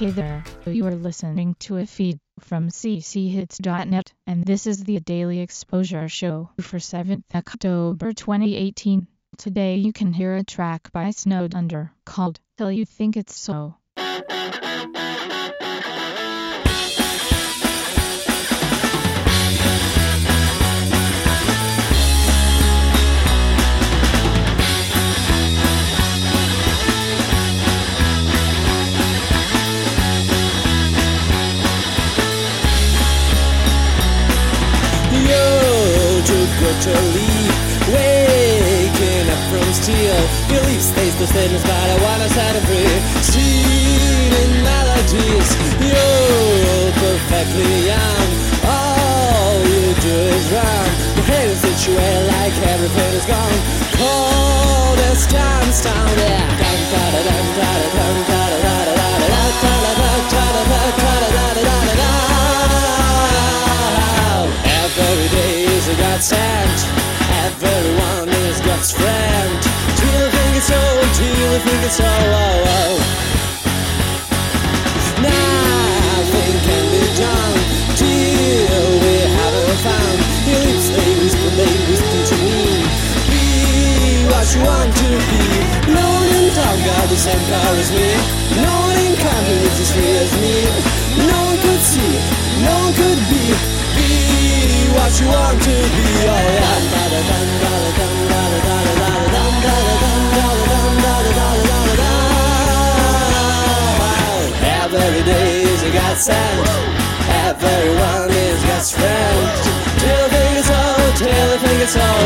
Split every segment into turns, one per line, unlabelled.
Hey there, you are listening to a feed from cchits.net, and this is the Daily Exposure Show for 7th October 2018. Today you can hear a track by Snowed Under called Till You Think It's So.
To leave. Waking up from steel, belief stays the same as but I wanna set it free. Melodies, you're perfectly young. All you do is run. The hate is situated like everything is gone. Cold as down, yeah. Dun, da, da, dun, a godsend. Everyone is God's friend. Till you think it's so, till you think it's so. Oh, oh. Nothing can be done till we haven't found. Your lips they whisper, they whisper to me. Be what you want to be. No one in town got the same car as me. No Be what you want to be. Yeah. Every day is a godsend. Everyone is God's friend. Till the thing is all, till the thing is all.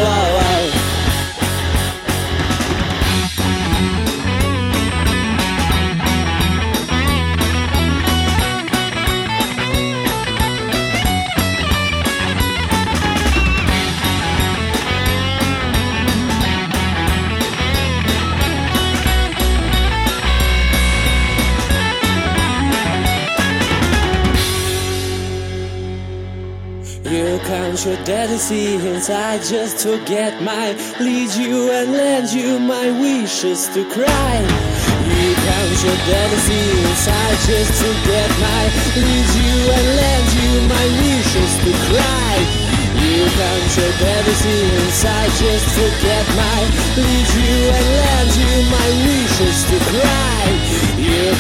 You count your delicacy inside just to get my lead you and lend you my wishes to cry. You count your delicacy inside just to get my lead you and lend you my wishes to cry. You count your delicacy inside just to get my lead you and lend you my wishes to cry.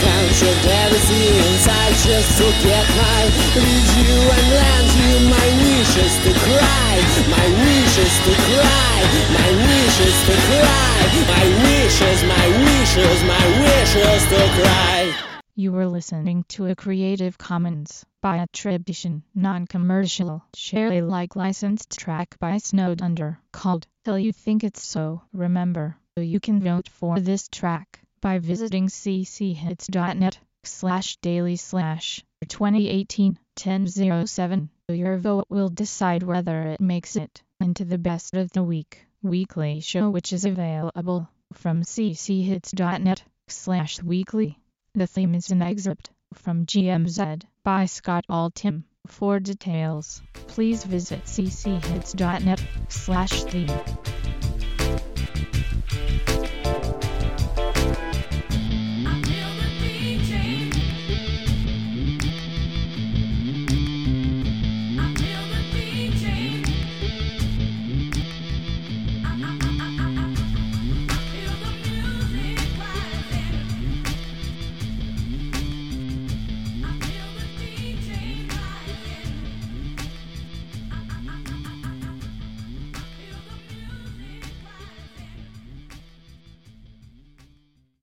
Count your delicacy inside just to get my lead you and lend you my wishes to cry. My wishes to cry. My wishes to cry. My wishes, my wishes, my wishes to cry.
You were listening to a Creative Commons by attribution, non-commercial, share Alike licensed track by Snowed Under called Till You Think It's So. Remember, you can vote for this track by visiting cchits.net slash daily slash 2018 1007. Your vote will decide whether it makes it into the best of the week weekly show which is available from cchits.net slash weekly. The theme is an excerpt from GMZ by Scott Altham. For details, please visit cchits.net slash theme.